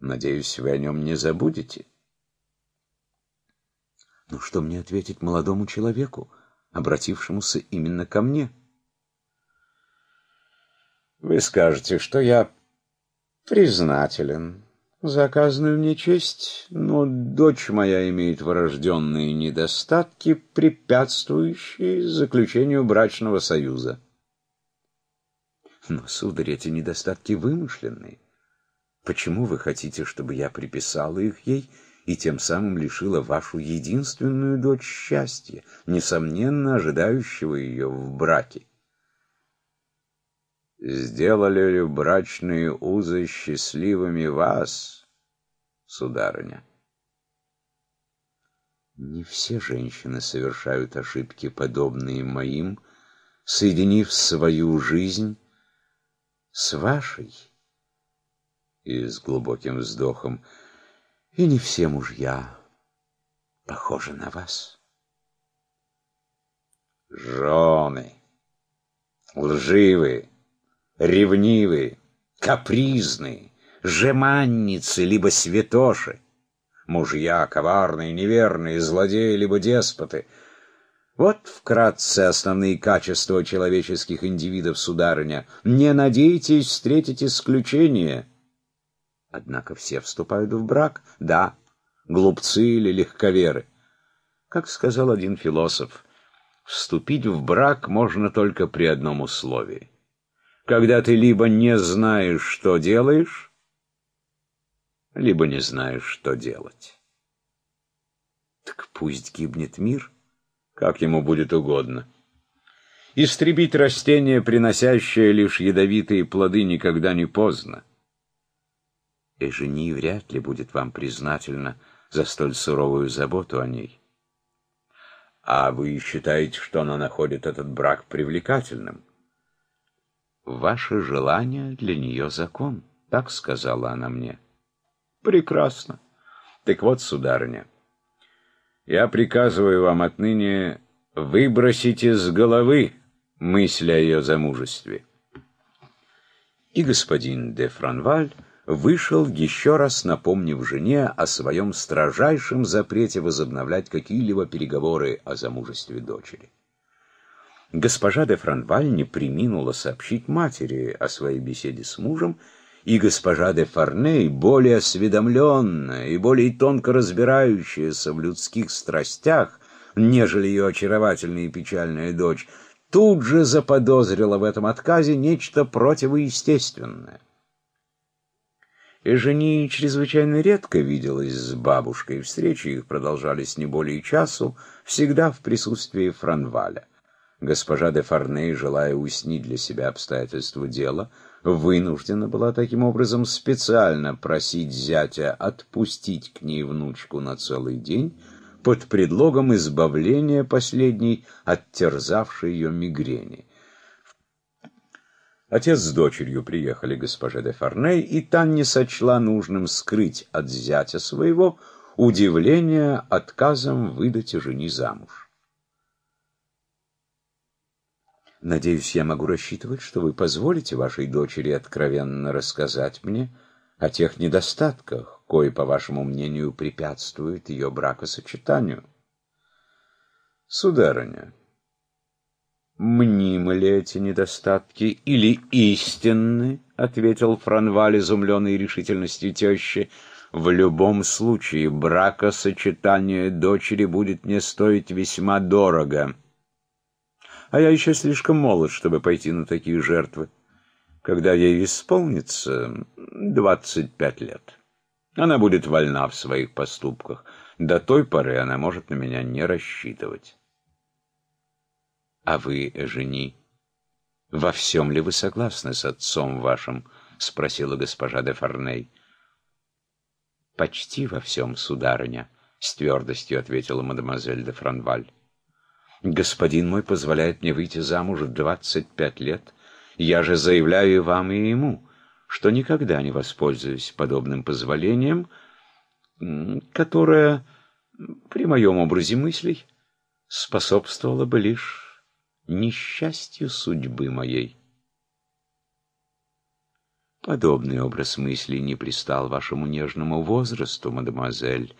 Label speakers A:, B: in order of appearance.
A: Надеюсь, вы о нем не забудете. Но что мне ответить молодому человеку, обратившемуся именно ко мне? Вы скажете, что я признателен за оказанную мне честь, но дочь моя имеет врожденные недостатки, препятствующие заключению брачного союза. Но, сударь, эти недостатки вымышленные. Почему вы хотите, чтобы я приписала их ей и тем самым лишила вашу единственную дочь счастья, несомненно ожидающего ее в браке? Сделали ли брачные узы счастливыми вас, сударыня? Не все женщины совершают ошибки, подобные моим, соединив свою жизнь с вашей и с глубоким вздохом, и не все мужья похожи на вас. Жены, лживые, ревнивые, капризные, жеманницы, либо святоши, мужья коварные, неверные, злодеи, либо деспоты — вот вкратце основные качества человеческих индивидов, сударыня. Не надейтесь встретить исключения. Однако все вступают в брак, да, глупцы или легковеры. Как сказал один философ, вступить в брак можно только при одном условии. Когда ты либо не знаешь, что делаешь, либо не знаешь, что делать. Так пусть гибнет мир, как ему будет угодно. Истребить растение, приносящее лишь ядовитые плоды, никогда не поздно. Эжени вряд ли будет вам признательна за столь суровую заботу о ней. А вы считаете, что она находит этот брак привлекательным? Ваше желание для нее закон, так сказала она мне. Прекрасно. Так вот, сударыня, я приказываю вам отныне выбросить из головы мысль о ее замужестве. И господин де Франваль вышел, еще раз напомнив жене о своем строжайшем запрете возобновлять какие-либо переговоры о замужестве дочери. Госпожа де Франваль не приминула сообщить матери о своей беседе с мужем, и госпожа де Фарней, более осведомленная и более тонко разбирающаяся в людских страстях, нежели ее очаровательная и печальная дочь, тут же заподозрила в этом отказе нечто противоестественное. И жени чрезвычайно редко виделась с бабушкой, встречи их продолжались не более часу, всегда в присутствии Франваля. Госпожа де Фарней, желая уяснить для себя обстоятельства дела, вынуждена была таким образом специально просить зятя отпустить к ней внучку на целый день под предлогом избавления последней от терзавшей ее мигрени. Отец с дочерью приехали госпоже де Фарней, и та не сочла нужным скрыть от зятя своего удивление отказом выдать жени замуж. Надеюсь, я могу рассчитывать, что вы позволите вашей дочери откровенно рассказать мне о тех недостатках, кои, по вашему мнению, препятствуют ее бракосочетанию. Сударыня, мнимы ли эти недостатки или истинны, — ответил Франваль, изумленный решительностью тещи, — в любом случае бракосочетание дочери будет мне стоить весьма дорого а я еще слишком молод, чтобы пойти на такие жертвы. Когда ей исполнится двадцать пять лет, она будет вольна в своих поступках. До той поры она может на меня не рассчитывать. А вы, жени, во всем ли вы согласны с отцом вашим? — спросила госпожа де Фарней. «Почти во всем, сударыня», — с твердостью ответила мадемуазель де Франваль. Господин мой позволяет мне выйти замуж в двадцать пять лет. Я же заявляю вам, и ему, что никогда не воспользуюсь подобным позволением, которое, при моем образе мыслей, способствовало бы лишь несчастью судьбы моей. Подобный образ мыслей не пристал вашему нежному возрасту, мадемуазель.